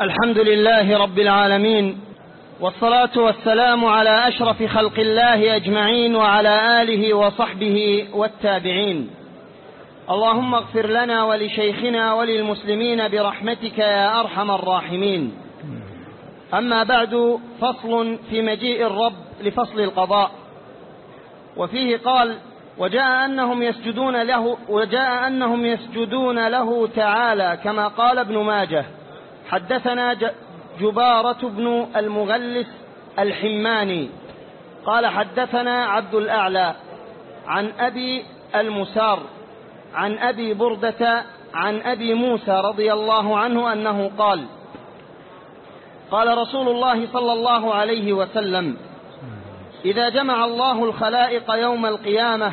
الحمد لله رب العالمين والصلاة والسلام على أشرف خلق الله أجمعين وعلى آله وصحبه والتابعين. اللهم اغفر لنا ولشيخنا وللمسلمين برحمتك يا أرحم الراحمين. أما بعد فصل في مجيء الرب لفصل القضاء. وفيه قال وجاء أنهم يسجدون له وجاء أنهم يسجدون له تعالى كما قال ابن ماجه. حدثنا جبارة بن المغلس الحماني قال حدثنا عبد الأعلى عن أبي المسار عن أبي بردة عن أبي موسى رضي الله عنه أنه قال قال رسول الله صلى الله عليه وسلم إذا جمع الله الخلائق يوم القيامة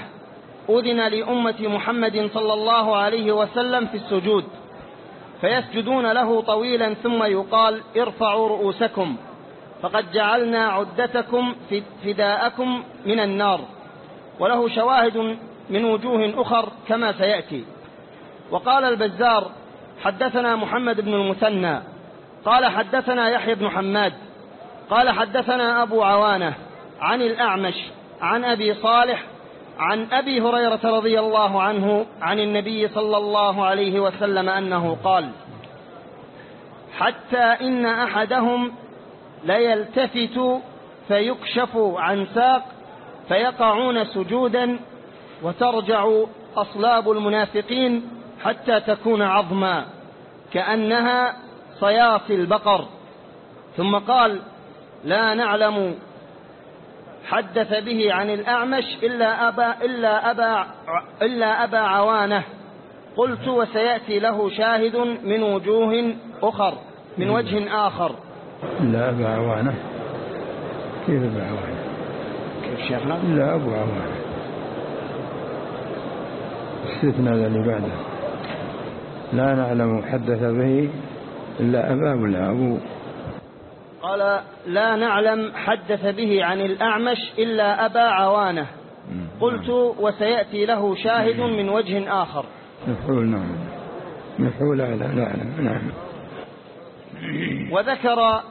أذن لأمة محمد صلى الله عليه وسلم في السجود. فيسجدون له طويلا ثم يقال ارفعوا رؤوسكم فقد جعلنا عدتكم فداءكم من النار وله شواهد من وجوه أخر كما سيأتي. وقال البزار حدثنا محمد بن المثنى قال حدثنا يحيى بن حماد قال حدثنا أبو عوانة عن الأعمش عن أبي صالح عن أبي هريرة رضي الله عنه عن النبي صلى الله عليه وسلم أنه قال حتى إن أحدهم ليلتفت فيكشف عن ساق فيقعون سجودا وترجع أصلاب المنافقين حتى تكون عظما كأنها صياصي البقر. ثم قال لا نعلم حدث به عن الأعمش إلا أبا, إلا أبا, إلا أبا عوانة. قلت وسيأتي له شاهد من وجوه أخر من وجه آخر. إلا أبا عوانة. كيف أبا عوانة؟ كيف شيخنا؟ إلا أبو عوانة. استثنى اللي بعده. لا نعلم حدث به إلا أبا ولا أبو قال لا نعلم حدث به عن الأعمش إلا أبا عوانة. قلت وسيأتي له شاهد من وجه آخر. مفعول نعم. مفعول على نعلم نعم وذكر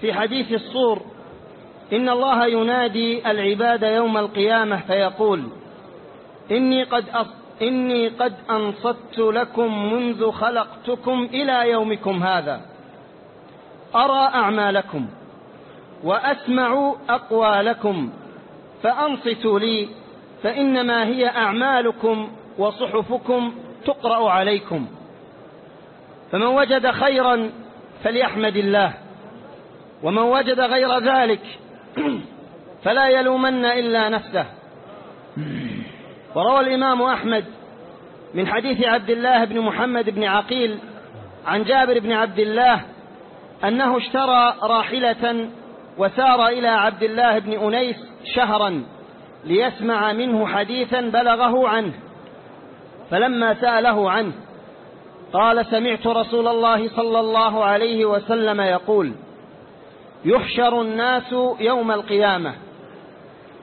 في حديث الصور إن الله ينادي العباد يوم القيامة فيقول إني قد. إني قد أنصت لكم منذ خلقتكم إلى يومكم هذا. أرى أعمالكم وأسمع أقوالكم فأنصتوا لي فإنما هي أعمالكم وصحفكم تقرأ عليكم. فمن وجد خيرا فليحمد الله ومن وجد غير ذلك فلا يلومن إلا نفسه. وروى الإمام أحمد من حديث عبد الله بن محمد بن عقيل عن جابر بن عبد الله أنه اشترى راحلة وسار إلى عبد الله بن أنيس شهرا ليسمع منه حديثا بلغه عنه. فلما سأله عنه قال سمعت رسول الله صلى الله عليه وسلم يقول يحشر الناس يوم القيامة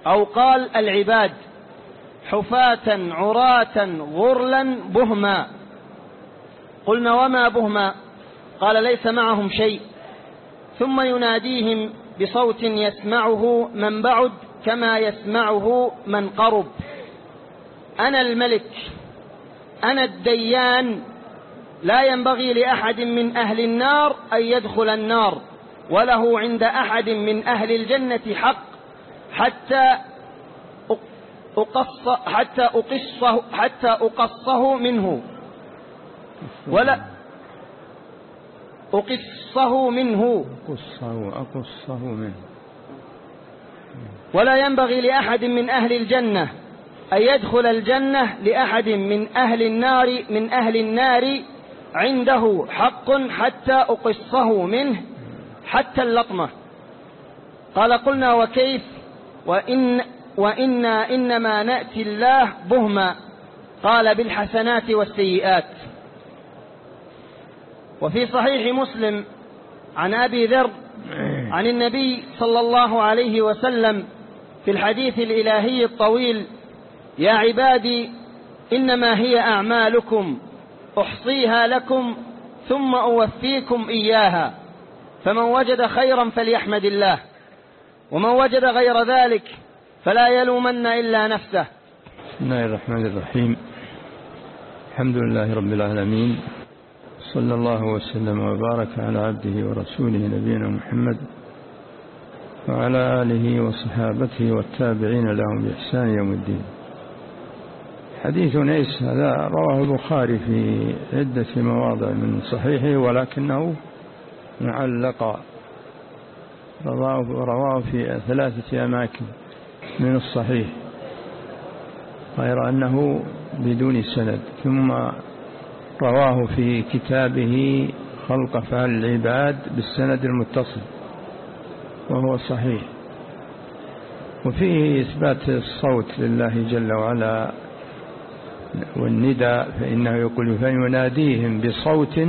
أو قال العباد حفاة عراة غرلا بهما. قلنا وما بهما؟ قال ليس معهم شيء. ثم يناديهم بصوت يسمعه من بعد كما يسمعه من قرب. أنا الملك أنا الديان لا ينبغي لأحد من أهل النار أن يدخل النار وله عند أحد من أهل الجنة حق حتى أقص حتى أقصه حتى أقصه منه. ولا أقصه منه. أقصه أقصه منه. ولا ينبغي لأحد من أهل الجنة أن يدخل الجنة لأحد من أهل النار من أهل النار عنده حق حتى أقصه منه حتى اللطمة قال قلنا وكيف؟ وإن وإنا إنما نأتي الله بهما. قال بالحسنات والسيئات. وفي صحيح مسلم عن أبي ذر عن النبي صلى الله عليه وسلم في الحديث الإلهي الطويل يا عبادي إنما هي أعمالكم أحصيها لكم ثم أوفيكم إياها فمن وجد خيرا فليحمد الله ومن وجد غير ذلك فلا يلومن إلا نفسه. بسم الله الرحمن الرحيم. الحمد لله رب العالمين صلى الله وسلم وبارك على عبده ورسوله نبينا محمد وعلى آله وصحابته والتابعين لهم بإحسان يوم الدين. حديث نيس هذا رواه البخاري في عدة مواضع من صحيحه ولكنه معلق. رواه, رواه في ثلاثة أماكن من الصحيح. غير أنه بدون سند ثم رواه في كتابه خلق فعل العباد بالسند المتصل وهو صحيح. وفيه إثبات الصوت لله جل وعلا والندى فإنه يقول فيناديهم بصوت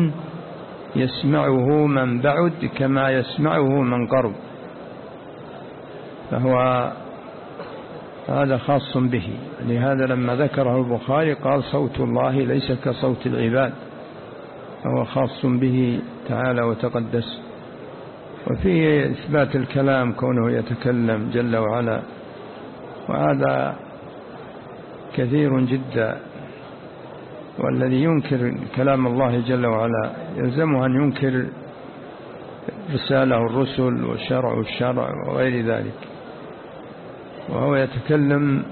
يسمعه من بعد كما يسمعه من قرب فهو هذا خاص به. لهذا لما ذكره البخاري قال صوت الله ليس كصوت العباد. فهو خاص به تعالى وتقدس. وفيه إثبات الكلام كونه يتكلم جل وعلا. وهذا كثير جدا. والذي ينكر كلام الله جل وعلا يلزمه أن ينكر رساله الرسل والشرع والشرع وغير ذلك. وهو يتكلم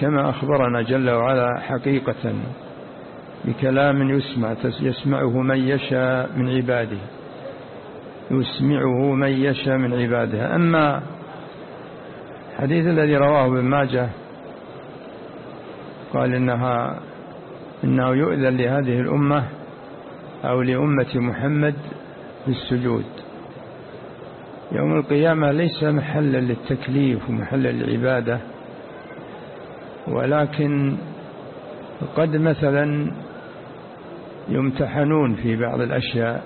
كما أخبرنا جل وعلا حقيقة بكلام يسمع يسمعه من يشاء من عباده. يسمعه من يشاء من عباده. أما الحديث الذي رواه ابن ماجه قال إنها إنه يؤذن لهذه الأمة أو لأمة محمد بالسجود يوم القيامة ليس محلا للتكليف ومحلا للعبادة ولكن قد مثلا يمتحنون في بعض الأشياء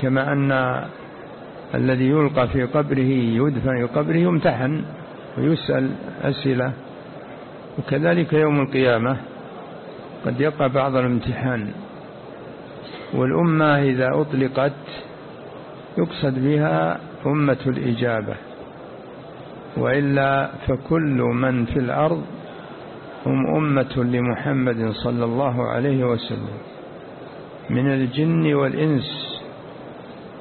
كما أن الذي يلقى في قبره يدفن في قبره يمتحن ويسأل أسئلة وكذلك يوم القيامة قد يقع بعض الامتحان والأمة إذا أطلقت يقصد بها أمة الإجابة وإلا فكل من في الأرض هم أمة لمحمد صلى الله عليه وسلم من الجن والإنس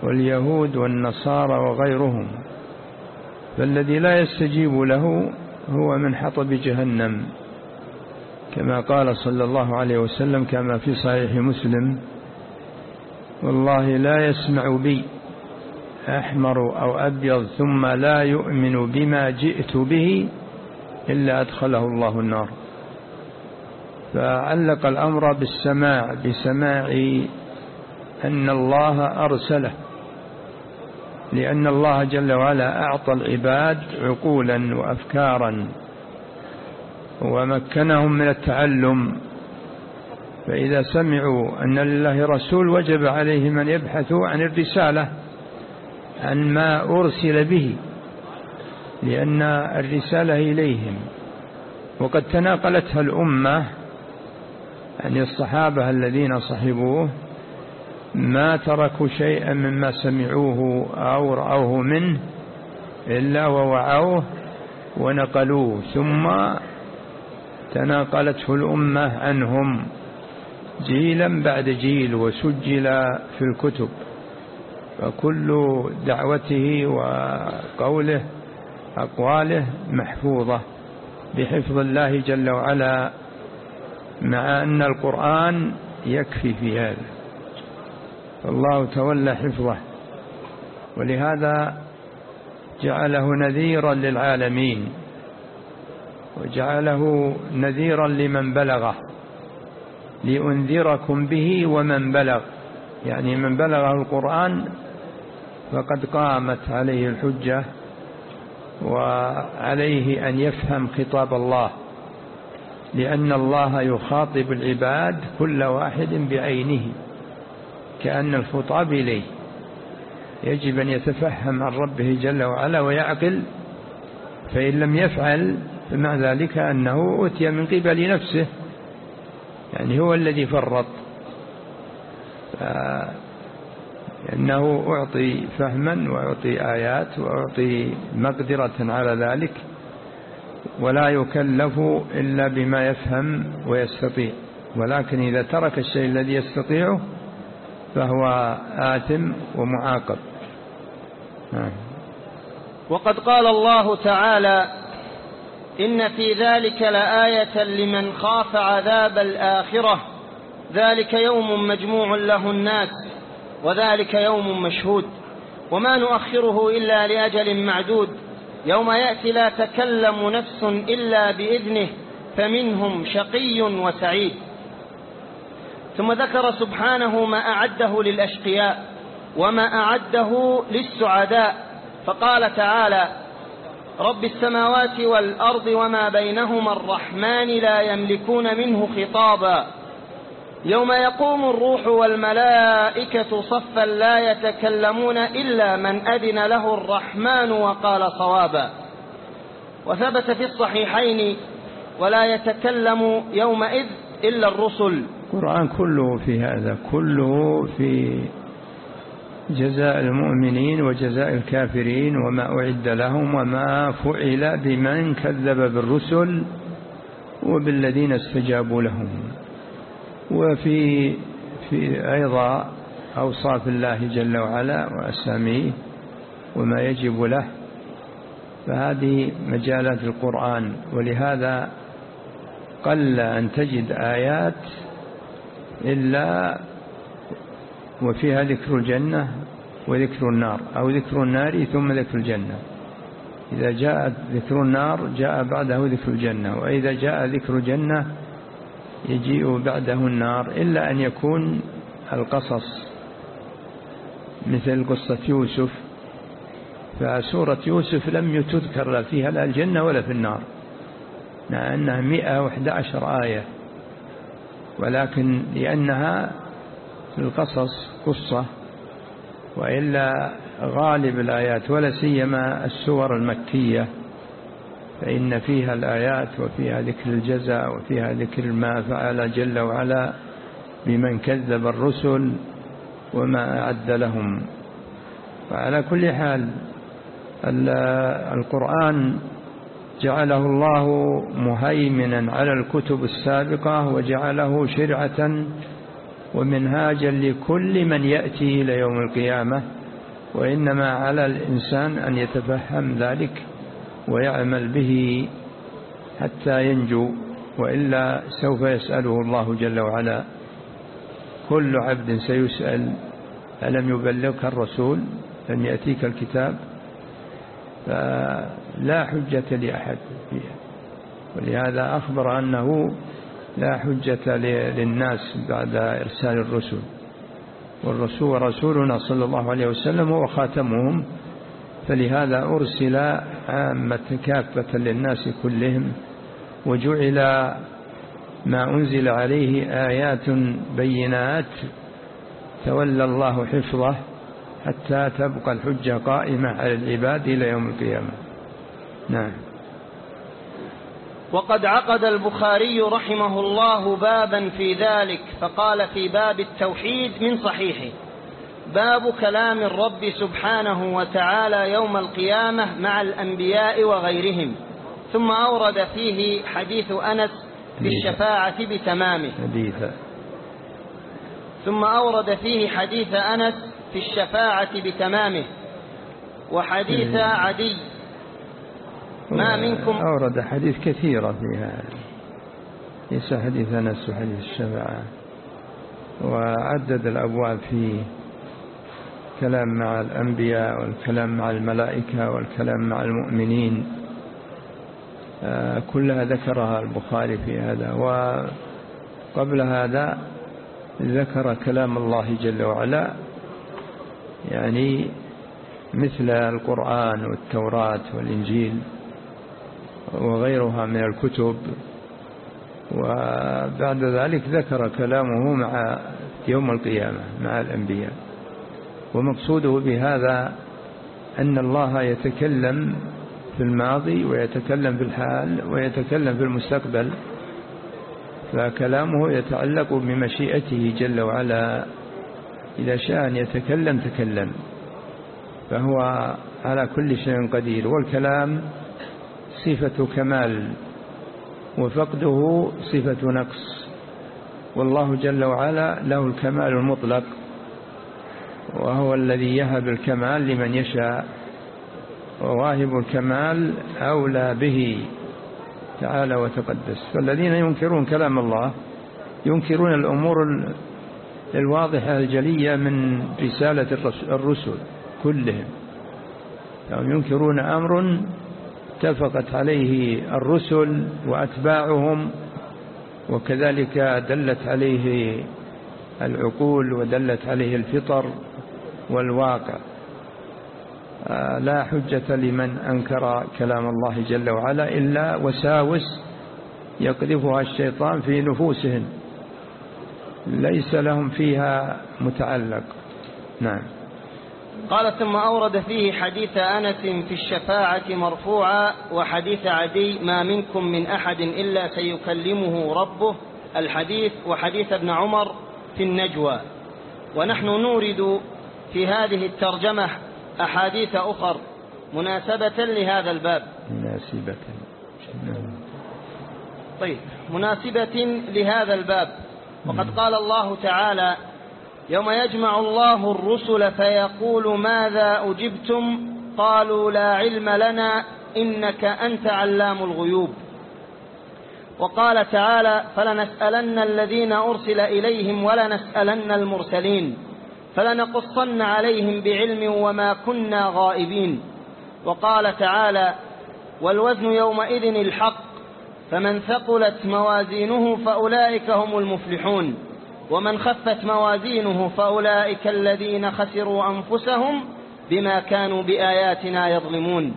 واليهود والنصارى وغيرهم. فالذي لا يستجيب له هو من حطب جهنم كما قال صلى الله عليه وسلم كما في صحيح مسلم والله لا يسمع بي أحمر أو أبيض ثم لا يؤمن بما جئت به إلا أدخله الله النار. فعلق الأمر بالسماع بسماع أن الله أرسله لأن الله جل وعلا أعطى العباد عقولا وأفكارا ومكنهم من التعلم. فإذا سمعوا أن لله رسول وجب عليهم أن يبحثوا عن الرسالة عن ما أرسل به لأن الرسالة إليهم. وقد تناقلتها الأمة يعني الصحابة الذين صحبوه ما تركوا شيئا مما سمعوه أو رأوه منه إلا ووعوه ونقلوه. ثم تناقلته الأمة عنهم جيلا بعد جيل وسجل في الكتب. فكل دعوته وقوله أقواله محفوظة بحفظ الله جل وعلا مع أن القرآن يكفي في هذا. فالله تولى حفظه. ولهذا جعله نذيرا للعالمين وجعله نذيرا لمن بلغه لأنذركم به ومن بلغ. يعني من بلغه القرآن فقد قامت عليه الحجة وعليه أن يفهم خطاب الله لأن الله يخاطب العباد كل واحد بعينه كأن الخطاب إليه. يجب أن يتفهم عن ربه جل وعلا ويعقل فإن لم يفعل فمع ذلك أنه أتي من قبل نفسه يعني هو الذي فرط. لأنه أعطي فهما وأعطي آيات وأعطي مقدرة على ذلك ولا يكلف إلا بما يفهم ويستطيع. ولكن إذا ترك الشيء الذي يستطيعه فهو آثم ومعاقب. نعم. وقد قال الله تعالى إن في ذلك لآية لمن خاف عذاب الآخرة. ذلك يوم مجموع له الناس. وذلك يوم مشهود وما نؤخره إلا لأجل معدود يوم يأتي لا تكلم نفس إلا بإذنه فمنهم شقي وسعيد. ثم ذكر سبحانه ما أعده للأشقياء وما أعده للسعداء. فقال تعالى رب السماوات والأرض وما بينهما الرحمن لا يملكون منه خطابا. يوم يقوم الروح والملائكة صفا لا يتكلمون إلا من أذن له الرحمن وقال صوابا. وثبت في الصحيحين ولا يتكلم يومئذ إلا الرسل. القرآن كله في هذا كله في جزاء المؤمنين وجزاء الكافرين وما أعد لهم وما فعل بمن كذب بالرسل وبالذين استجابوا لهم. وفي في أيضا أوصاف الله جل وعلا وأساميه وما يجب له. فهذه مجالات القرآن ولهذا قل أن تجد آيات إلا وفيها ذكر الجنة وذكر النار أو ذكر النار ثم ذكر الجنة. إذا جاء ذكر النار جاء بعده ذكر الجنة وإذا جاء ذكر الجنة يجيء بعده النار إلا أن يكون القصص مثل قصة يوسف. فسورة يوسف لم تذكر لا فيها لا الجنة ولا في النار مع أنها مئة وحد عشر آية. ولكن لأنها في القصص قصة وإلا غالب الآيات ولا سيما السور المكية. فإن فيها الآيات وفيها ذكر الجزاء وفيها ذكر ما فعل جل وعلا بمن كذب الرسل وما أعد لهم. وعلى كل حال القرآن جعله الله مهيمنا على الكتب السابقة وجعله شرعة ومنهاجا لكل من يأتي إلى يوم القيامة وإنما على الإنسان أن يتفهم ذلك. ويعمل به حتى ينجو وإلا سوف يسأله الله جل وعلا. كل عبد سيسأل ألم يبلغك الرسول؟ لم يأتيك الكتاب. فلا حجة لأحد فيها. ولهذا أخبر أنه لا حجة للناس بعد إرسال الرسل. والرسول رسولنا صلى الله عليه وسلم هو خاتمهم. فلهذا أرسل عامة كافة للناس كلهم وجعل ما أنزل عليه آيات بينات تولى الله حفظه حتى تبقى الحجة قائمة على العباد إلى يوم القيامة. نعم. وقد عقد البخاري رحمه الله بابا في ذلك فقال في باب التوحيد من صحيحه. باب كلام الرب سبحانه وتعالى يوم القيامة مع الأنبياء وغيرهم. ثم أورد فيه حديث أنس بالشفاعة بتمامه. حديث. ثم أورد فيه حديث أنس في الشفاعة بتمامه. وحديث عدي. ما منكم؟ أورد حديث كثيرة فيها ليس حديث أنس وحديث الشفاعة. وعدد الأبواب فيه. الكلام مع الأنبياء والكلام مع الملائكة والكلام مع المؤمنين. آه، كلها ذكرها البخاري في هذا. وقبل هذا ذكر كلام الله جل وعلا يعني مثل القرآن والتوراة والإنجيل وغيرها من الكتب. وبعد ذلك ذكر كلامه مع يوم القيامة مع الأنبياء. ومقصوده بهذا أن الله يتكلم في الماضي ويتكلم في الحال ويتكلم في المستقبل فكلامه يتعلق بمشيئته جل وعلا. إذا شاء أن يتكلم تكلم فهو على كل شيء قدير. والكلام صفة كمال وفقده صفة نقص. والله جل وعلا له الكمال المطلق. وهو الذي يهب الكمال لمن يشاء وواهب الكمال أولى به تعالى وتقدس. فالذين ينكرون كلام الله ينكرون الأمور الواضحة الجلية من رسالة الرسل كلهم. ينكرون أمر اتفقت عليه الرسل وأتباعهم وكذلك دلت عليه العقول ودلت عليه الفطر. والواقع. آه، لا حجة لمن أنكر كلام الله جل وعلا إلا وساوس يقذفها الشيطان في نفوسهم ليس لهم فيها متعلق. نعم. قال ثم أورد فيه حديث أنس في الشفاعة مرفوعا وحديث عدي ما منكم من أحد إلا سيكلمه ربه. الحديث وحديث ابن عمر في النجوى. ونحن نورد في هذه الترجمة أحاديث أخر مناسبة لهذا الباب. مناسبة. طيب مناسبة لهذا الباب. وقد قال الله تعالى يوم يجمع الله الرسل فيقول ماذا أجبتم؟ قالوا لا علم لنا إنك أنت علام الغيوب. وقال تعالى فلنسألن الذين أرسل إليهم ولنسألن المرسلين. فلنقصن عليهم بعلم وما كنا غائبين. وقال تعالى والوزن يومئذ الحق فمن ثقلت موازينه فأولئك هم المفلحون. ومن خفت موازينه فأولئك الذين خسروا أنفسهم بما كانوا بآياتنا يظلمون.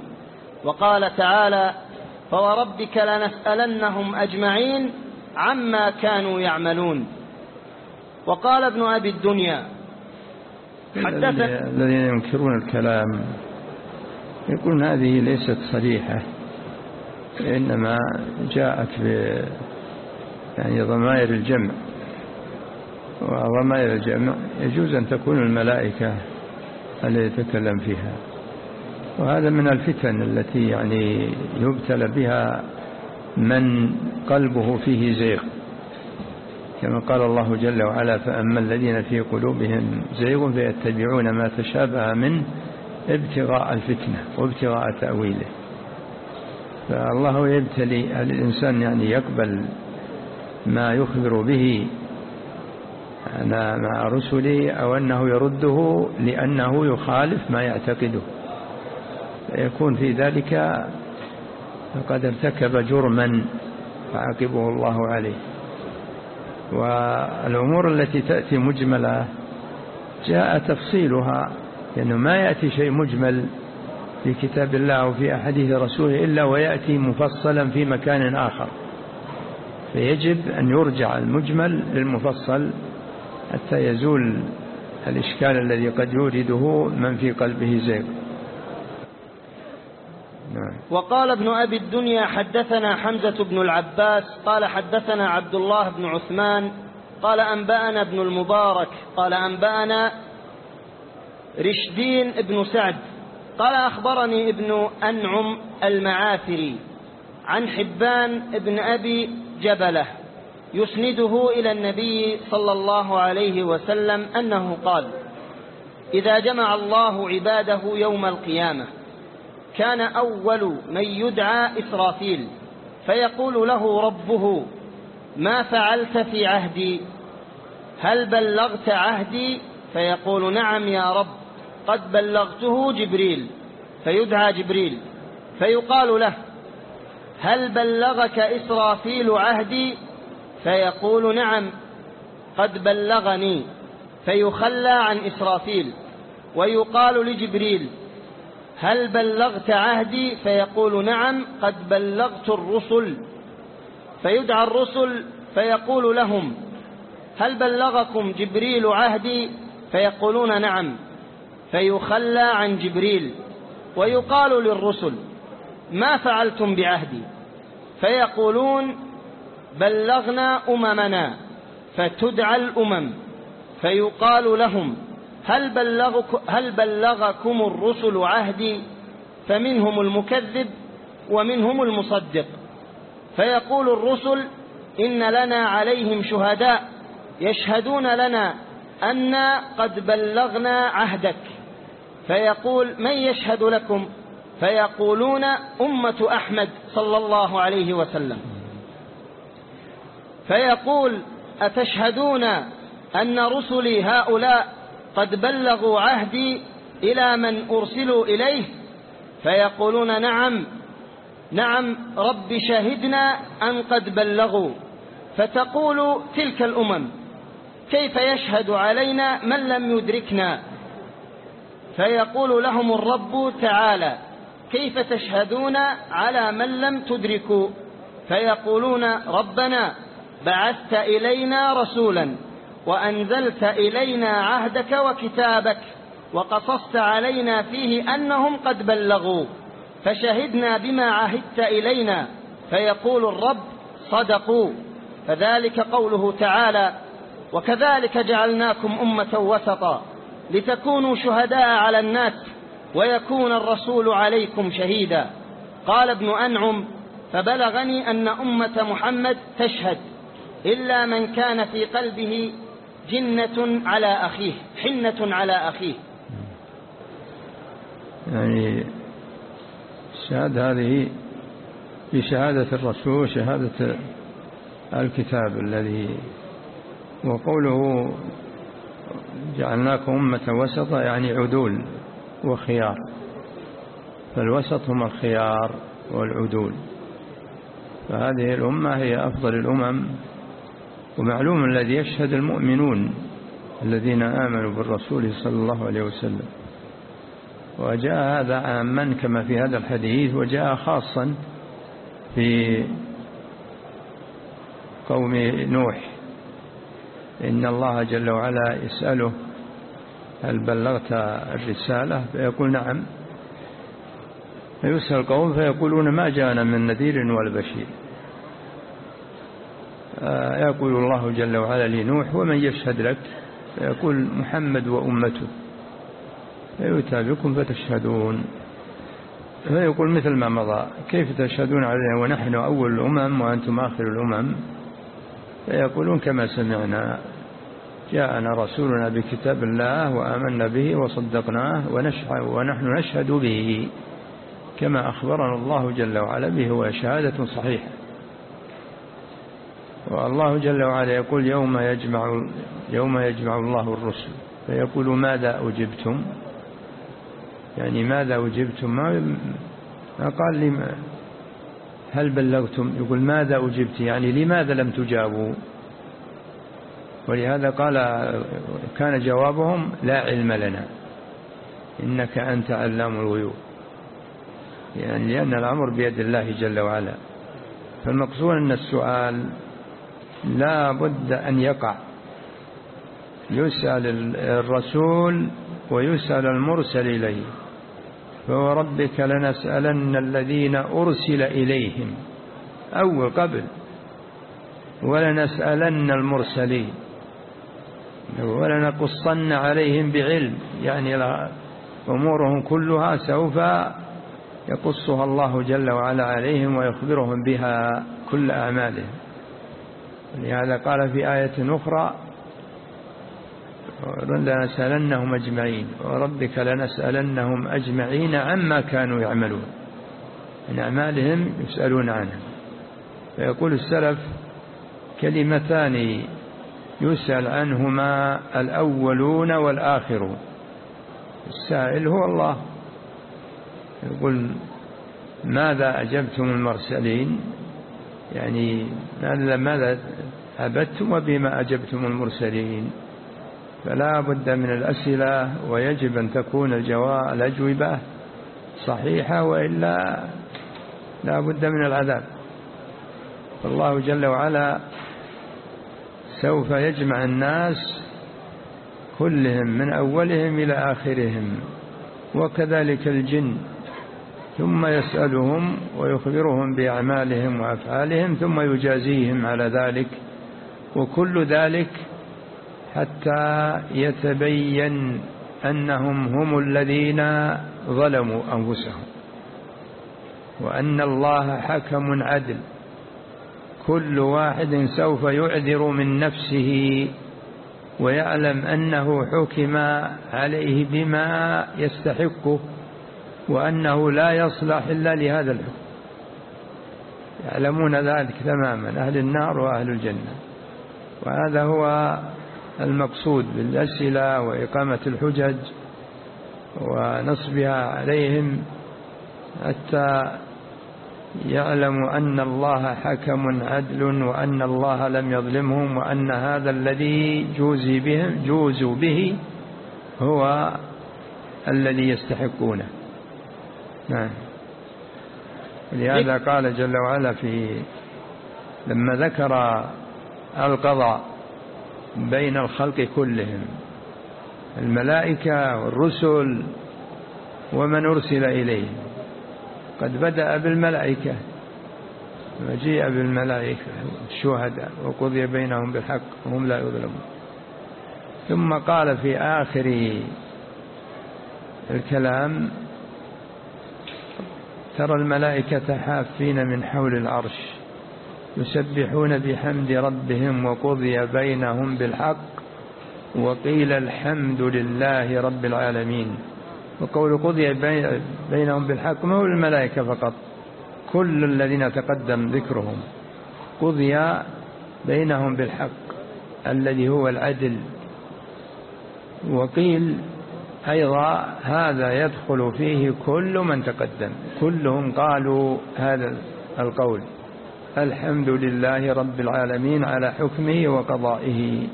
وقال تعالى فوربك لنسألنهم أجمعين عما كانوا يعملون. وقال ابن أبي الدنيا الذين ينكرون الكلام. يقولون هذه ليست صريحة إنما جاءت ب يعني ضمائر الجمع. وضمائر الجمع يجوز أن تكون الملائكة التي يتكلم فيها. وهذا من الفتن التي يعني يبتلى بها من قلبه فيه زيغ. كما قال الله جل وعلا فأما الذين في قلوبهم زيغ فيتبعون ما تشابه منه ابتغاء الفتنة وابتغاء تأويله. فالله يبتلي الإنسان يعني يقبل ما يخبر به أنا مع رسله أو أنه يرده لأنه يخالف ما يعتقده. فيكون في ذلك فقد ارتكب جرما فعاقبه الله عليه. والأمور التي تأتي مجملة جاء تفصيلها لأنه ما يأتي شيء مجمل في كتاب الله وفي أحاديث رسوله إلا ويأتي مفصلا في مكان آخر. فيجب أن يرجع المجمل للمفصل حتى يزول الإشكال الذي قد يورده من في قلبه زيغ. نعم. وقال ابن أبي الدنيا حدثنا حمزة بن العباس قال حدثنا عبد الله بن عثمان قال أنبأنا ابن المبارك قال أنبأنا رشدين بن سعد قال أخبرني ابن أنعم المعافري عن حبان ابن أبي جبلة يسنده إلى النبي صلى الله عليه وسلم أنه قال إذا جمع الله عباده يوم القيامة كان أول من يدعى إسرافيل فيقول له ربه ما فعلت في عهدي؟ هل بلغت عهدي؟ فيقول نعم يا رب قد بلغته جبريل فيدعى جبريل فيقال له هل بلغك إسرافيل عهدي؟ فيقول نعم قد بلغني. فيخلى عن إسرافيل ويقال لجبريل هل بلغت عهدي؟ فيقول نعم قد بلغت الرسل. فيدعى الرسل فيقول لهم هل بلغكم جبريل عهدي؟ فيقولون نعم. فيخلى عن جبريل ويقال للرسل ما فعلتم بعهدي؟ فيقولون بلغنا أممنا فتدعى الأمم فيقال لهم هل, بلغك هل بلغكم الرسل عهدي؟ فمنهم المكذب ومنهم المصدق. فيقول الرسل إن لنا عليهم شهداء يشهدون لنا أن قد بلغنا عهدك. فيقول من يشهد لكم؟ فيقولون أمة أحمد صلى الله عليه وسلم. فيقول أتشهدون أن رسلي هؤلاء قد بلغوا عهدي إلى من أرسلوا إليه فيقولون نعم نعم رب شهدنا أن قد بلغوا. فتقول تلك الأمم كيف يشهد علينا من لم يدركنا؟ فيقول لهم الرب تعالى كيف تشهدون على من لم تدركوا؟ فيقولون ربنا بعثت إلينا رسولا. وأنزلت إلينا عهدك وكتابك وقصصت علينا فيه أنهم قد بلغوا فشهدنا بما عهدت إلينا فيقول الرب صدقوا فذلك قوله تعالى وكذلك جعلناكم أمة وسطا لتكونوا شهداء على الناس ويكون الرسول عليكم شهيدا. قال ابن أنعم فبلغني أن أمة محمد تشهد إلا من كان في قلبه جنة على أخيه حنة على أخيه. يعني الشهادة هذه بشهادة الرسول شهادة الكتاب الذي وقوله جعلناكم أمة وسطا يعني عدول وخيار. فالوسط هم الخيار والعدول. فهذه الأمة هي أفضل الأمم ومعلوم الذي يشهد المؤمنون الذين آمنوا بالرسول صلى الله عليه وسلم. وجاء هذا عاما كما في هذا الحديث وجاء خاصا في قوم نوح. إن الله جل وعلا يسأله هل بلغت الرسالة؟ فيقول نعم. فيسأل القوم فيقولون ما جاءنا من نذير ولا بشير. يقول الله جل وعلا لنوح ومن يشهد لك؟ فيقول محمد وأمته. فيؤتى بكم فتشهدون. فيقول مثل ما مضى كيف تشهدون علينا؟ ونحن أول الأمم وأنتم آخر الأمم. فيقولون كما سمعنا جاءنا رسولنا بكتاب الله وآمنا به وصدقناه ونحن نشهد به كما أخبرنا الله جل وعلا به هو شهادة صحيحة. والله جل وعلا يقول يوم يجمع يوم يجمع الله الرسل. فيقول ماذا أجبتم؟ يعني ماذا أجبتم؟ ما قال لي هل بلغتم؟ يقول ماذا أجبت؟ يعني لماذا لم تجابوا؟ ولهذا قال كان جوابهم لا علم لنا. إنك أنت علام الغيوب. يعني لأن الأمر بيد الله جل وعلا. فالمقصود أن السؤال لا بد أن يقع. يسأل الرسول ويسأل المرسل إليه. فوربك لنسألن الذين أرسل إليهم. أول قبل. ولنسألن المرسلين. ولنقصن عليهم بعلم. يعني أمورهم كلها سوف يقصها الله جل وعلا عليهم ويخبرهم بها كل أعمالهم. لهذا قال في آية أخرى لنسألنهم أجمعين وربك لنسألنهم أجمعين عما كانوا يعملون. من أعمالهم يسألون عنها فيقول السلف كلمتان يسأل عنهما الأولون والآخرون. السائل هو الله. يقول ماذا أجبتم المرسلين؟ يعني ماذا أبدتم وبما أجبتم المرسلين. فلا بد من الأسئلة ويجب أن تكون الجواب الأجوبة صحيحة وإلا لا بد من العذاب. فالله جل وعلا سوف يجمع الناس كلهم من أولهم إلى آخرهم وكذلك الجن. ثم يسألهم ويخبرهم بأعمالهم وأفعالهم ثم يجازيهم على ذلك وكل ذلك حتى يتبين أنهم هم الذين ظلموا أنفسهم وأن الله حكم عدل كل واحد سوف يعذر من نفسه ويعلم أنه حكم عليه بما يستحقه. وأنه لا يصلح إلا لهذا الحكم. يعلمون ذلك تماما أهل النار وأهل الجنة. وهذا هو المقصود بالأسئلة وإقامة الحجج ونصبها عليهم حتى يعلموا أن الله حكم عدل وأن الله لم يظلمهم وأن هذا الذي جوزي بهم جوزوا به هو الذي يستحقونه. نعم. لهذا قال جل وعلا في لما ذكر القضاء بين الخلق كلهم الملائكة والرسل ومن أرسل إليهم قد بدأ بالملائكة وجيء بالملائكة الشهداء وقضي بينهم بالحق وهم لا يظلمون. ثم قال في آخر الكلام ترى الملائكة حافين من حول العرش يسبحون بحمد ربهم وقضي بينهم بالحق وقيل الحمد لله رب العالمين. وقول قضي بينهم بالحق ما هو الملائكة فقط كل الذين تقدم ذكرهم. قضي بينهم بالحق الذي هو العدل وقيل أيضا هذا يدخل فيه كل من تقدم. كلهم قالوا هذا القول. الحمد لله رب العالمين على حكمه وقضائه.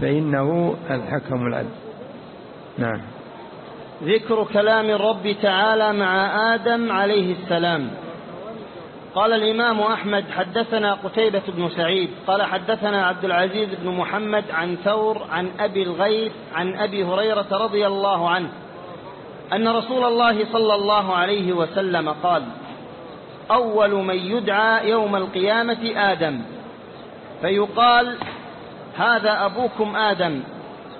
فإنه الحكم العدل. نعم. ذكر كلام الرب تعالى مع آدم عليه السلام. قال الإمام أحمد حدثنا قتيبة بن سعيد قال حدثنا عبد العزيز بن محمد عن ثور عن أبي الغيث عن أبي هريرة رضي الله عنه أن رسول الله صلى الله عليه وسلم قال أول من يدعى يوم القيامة آدم فيقال هذا أبوكم آدم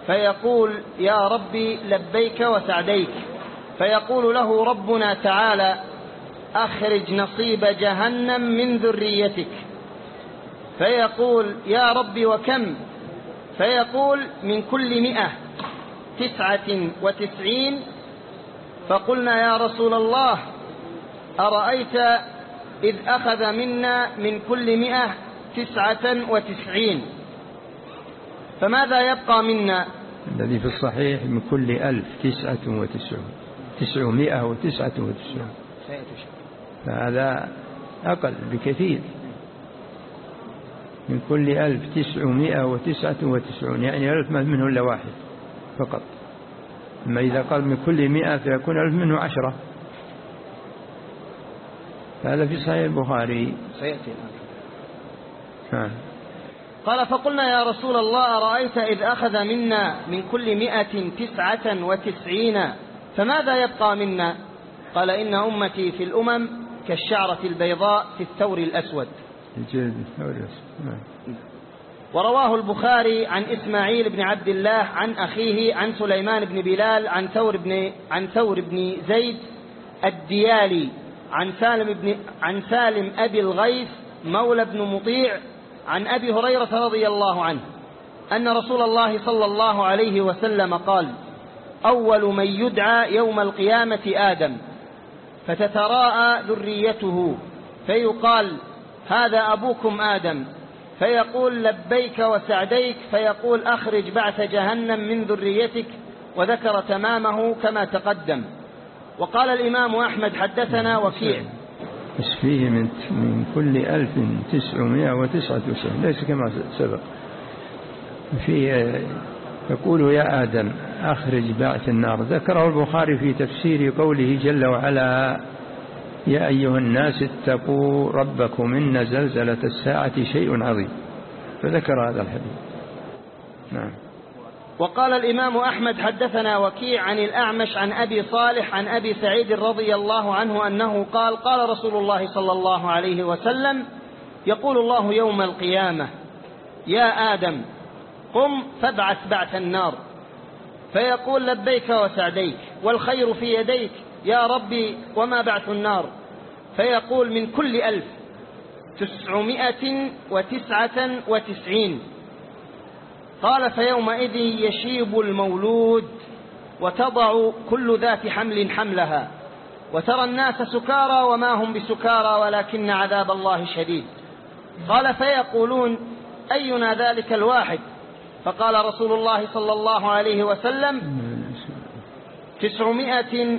فيقول يا ربي لبيك وسعديك فيقول له ربنا تعالى أخرج نصيب جهنم من ذريتك. فيقول يا رب وكم؟ فيقول من كل مئة تسعة وتسعين. فقلنا يا رسول الله أرأيت إذ أخذ منا من كل مئة تسعة وتسعين؟ فماذا يبقى منا؟ الذي في الصحيح من كل ألف تسعة وتسعون تسعمائة وتسعة وتسعون. فهذا أقل بكثير. من كل ألف تسعمائة وتسعة وتسعون يعني ألف ما منه إلا واحد فقط. أما إذا قال من كل مئة فيكون ألف منه عشرة. هذا في صحيح البخاري. سيأتي قال فقلنا يا رسول الله أرأيت إذ أخذ منا من كل مئة تسعة وتسعين فماذا يبقى منا؟ قال إن أمتي في الأمم كالشعرة البيضاء في الثور الأسود الجلد الثور الأسود نعم. ورواه البخاري عن إسماعيل بن عبد الله عن أخيه عن سليمان بن بلال عن ثور بن, عن ثور بن زيد الديالي عن سالم, بن عن سالم أبي الغيث مولى بن مطيع عن أبي هريرة رضي الله عنه أن رسول الله صلى الله عليه وسلم قال أول من يدعى يوم القيامة آدم فتتراءى ذريته فيقال هذا أبوكم آدم. فيقول لبيك وسعديك. فيقول أخرج بعث جهنم من ذريتك وذكر تمامه كما تقدم. وقال الإمام أحمد حدثنا وكيع. بس فيه من, من كل ألف تسعمائة وتسعة وسبعين ليس كما سبق. فيه يقول يا آدم أخرج بعث النار. ذكره البخاري في تفسير قوله جل وعلا يا أيها الناس اتقوا ربكم إن زلزلة الساعة شيء عظيم. فذكر هذا الحديث. نعم. وقال الإمام أحمد حدثنا وكيع عن الأعمش عن أبي صالح عن أبي سعيد رضي الله عنه أنه قال قال رسول الله صلى الله عليه وسلم يقول الله يوم القيامة يا آدم قم فابعث بعث النار. فيقول لبيك وسعديك والخير في يديك يا ربي وما بعث النار. فيقول من كل ألف تسعمائة وتسعة وتسعين. قال فيومئذ يشيب المولود وتضع كل ذات حمل حملها. وترى الناس سكارى وما هم بسكارى ولكن عذاب الله شديد. قال فيقولون أينا ذلك الواحد؟ فقال رسول الله صلى الله عليه وسلم تسعمائة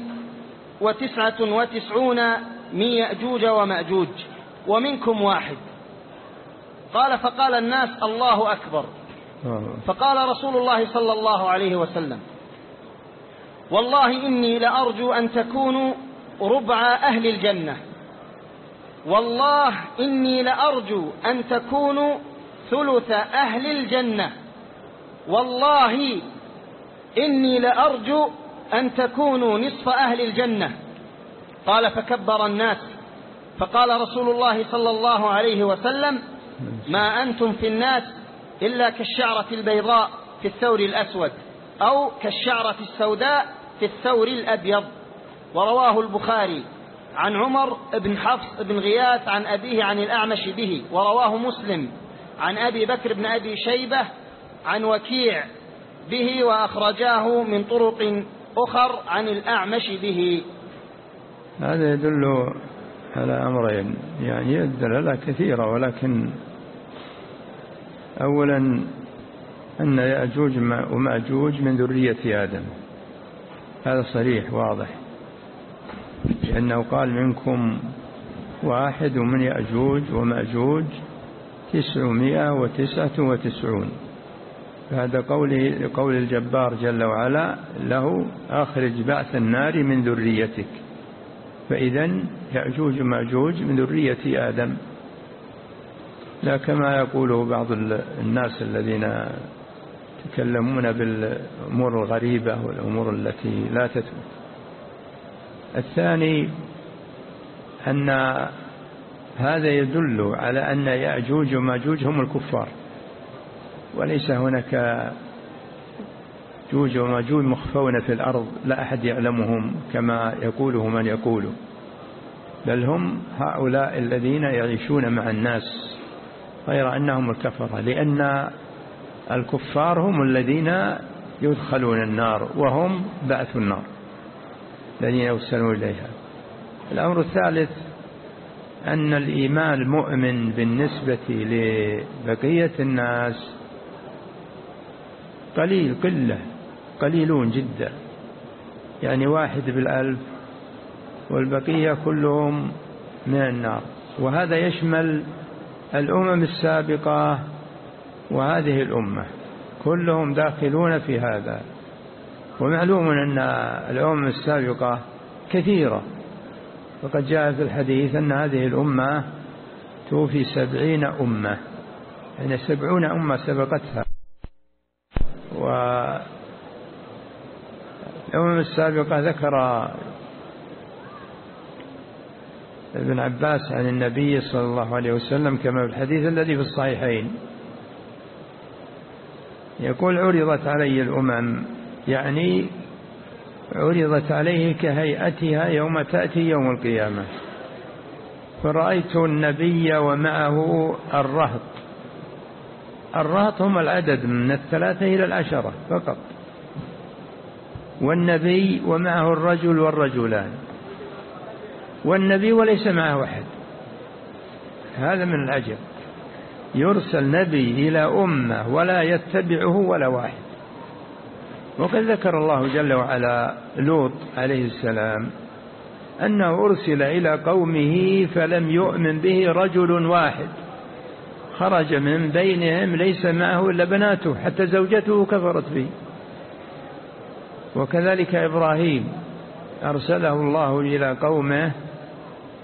وتسعة وتسعون من يأجوج ومأجوج ومنكم واحد. قال فقال الناس الله أكبر. فقال رسول الله صلى الله عليه وسلم والله إني لأرجو أن تكونوا ربع أهل الجنة. والله إني لأرجو أن تكونوا ثلث أهل الجنة. والله إني لأرجو أن تكونوا نصف أهل الجنة. قال فكبر الناس. فقال رسول الله صلى الله عليه وسلم ما أنتم في الناس إلا كالشعرة البيضاء في الثور الأسود أو كالشعرة السوداء في الثور الأبيض. ورواه البخاري عن عمر بن حفص بن غياث عن أبيه عن الأعمش به ورواه مسلم عن أبي بكر بن أبي شيبة عن وكيع به وأخرجاه من طرق أخر عن الأعمش به. هذا يدل على أمرين يعني الدلالة كثيرة ولكن أولا أن يأجوج ومأجوج من ذرية آدم. هذا صريح واضح. لأنه قال منكم واحد ومن يأجوج ومأجوج تسعمائة وتسعة وتسعون. هذا قول, قول الجبار جل وعلا له أخرج بعث النار من ذريتك. فإذا يأجوج ومأجوج من ذرية آدم. لا كما يقوله بعض الناس الذين يتكلمون بالأمور الغريبة والأمور التي لا تثبت الثاني أن هذا يدل على أن يأجوج ومأجوج هم الكفار. وليس هناك جوج وماجوج مخفون في الأرض لا أحد يعلمهم كما يقوله من يقوله بل هم هؤلاء الذين يعيشون مع الناس غير أنهم الكفرة لأن الكفار هم الذين يدخلون النار وهم بعث النار الذين يوصلون إليها. الأمر الثالث أن الإيمان المؤمن بالنسبة لبقية الناس قليل قلة قليلون جدا. يعني واحد بالألف والبقية كلهم من النار. وهذا يشمل الأمم السابقة وهذه الأمة. كلهم داخلون في هذا. ومعلوم أن الأمم السابقة كثيرة. وقد جاء في الحديث أن هذه الأمة توفي سبعين أمة. يعني سبعون أمة سبقتها. السابقة ذكر ابن عباس عن النبي صلى الله عليه وسلم كما في الحديث الذي في الصحيحين. يقول عرضت علي الأمم يعني عرضت عليه كهيئتها يوم تأتي يوم القيامة. فرأيت النبي ومعه الرهط. الرهط هم العدد من الثلاثة إلى العشرة فقط. والنبي ومعه الرجل والرجلان. والنبي وليس معه أحد. هذا من العجب. يرسل نبي إلى أمة ولا يتبعه ولا واحد. وقد ذكر الله جل وعلا لوط عليه السلام أنه أرسل إلى قومه فلم يؤمن به رجل واحد. خرج من بينهم ليس معه إلا بناته حتى زوجته كفرت به. وكذلك إبراهيم أرسله الله إلى قومه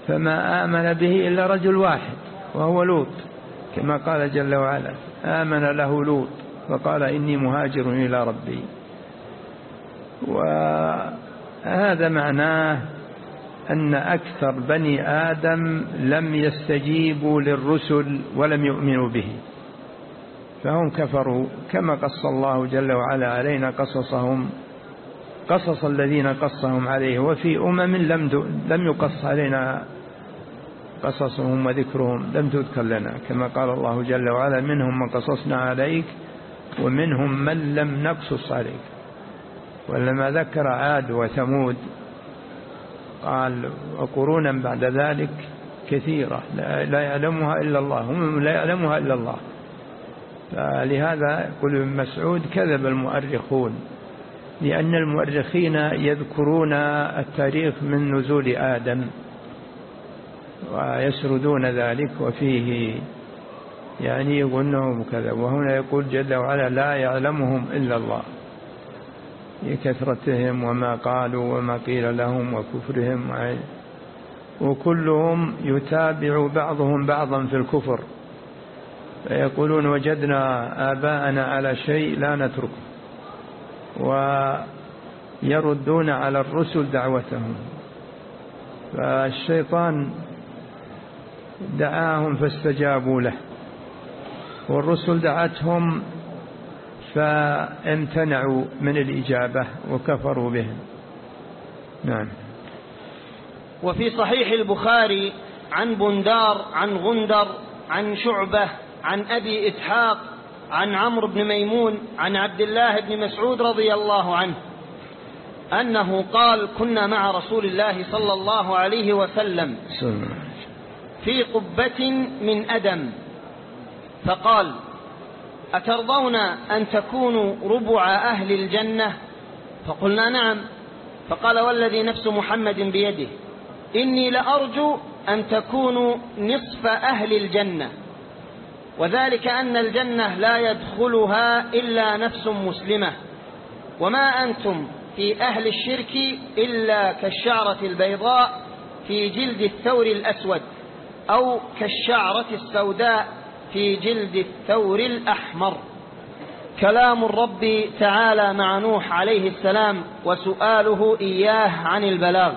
فما آمن به إلا رجل واحد وهو لوط. كما قال جل وعلا آمن له لوط فقال إني مهاجر إلى ربي. وهذا معناه أن أكثر بني آدم لم يستجيبوا للرسل ولم يؤمنوا به. فهم كفروا كما قص الله جل وعلا علينا قصصهم. قصص الذين قصهم عليه وفي أمم لم لم يقص علينا قصصهم وذكرهم لم تذكر لنا كما قال الله جل وعلا منهم من قصصنا عليك ومنهم من لم نقصص عليك. ولما ذكر عاد وثمود قال وقرونا بعد ذلك كثيرة لا يعلمها إلا الله هم لا يعلمها إلا الله. فلهذا يقول ابن مسعود كذب المؤرخون لأن المؤرخين يذكرون التاريخ من نزول آدم ويسردون ذلك وفيه يعني يقولون كذا. وهنا يقول جل وعلا لا يعلمهم إلا الله لكثرتهم وما قالوا وما قيل لهم وكفرهم. وكلهم يتابع بعضهم بعضا في الكفر. فيقولون وجدنا آباءنا على شيء لا نتركه. ويردون على الرسل دعوتهم. فالشيطان دعاهم فاستجابوا له. والرسل دعتهم فامتنعوا من الإجابة وكفروا بهم. نعم. وفي صحيح البخاري عن بندار عن غندر عن شعبة عن أبي إسحاق عن عمرو بن ميمون عن عبد الله بن مسعود رضي الله عنه أنه قال كنا مع رسول الله صلى الله عليه وسلم في قبة من أدم. فقال أترضون أن تكونوا ربع أهل الجنة؟ فقلنا نعم. فقال والذي نفس محمد بيده إني لأرجو أن تكونوا نصف أهل الجنة. وذلك أن الجنة لا يدخلها إلا نفس مسلمة. وما أنتم في أهل الشرك إلا كالشعرة البيضاء في جلد الثور الأسود أو كالشعرة السوداء في جلد الثور الأحمر. كلام الرب تعالى مع نوح عليه السلام وسؤاله إياه عن البلاغ.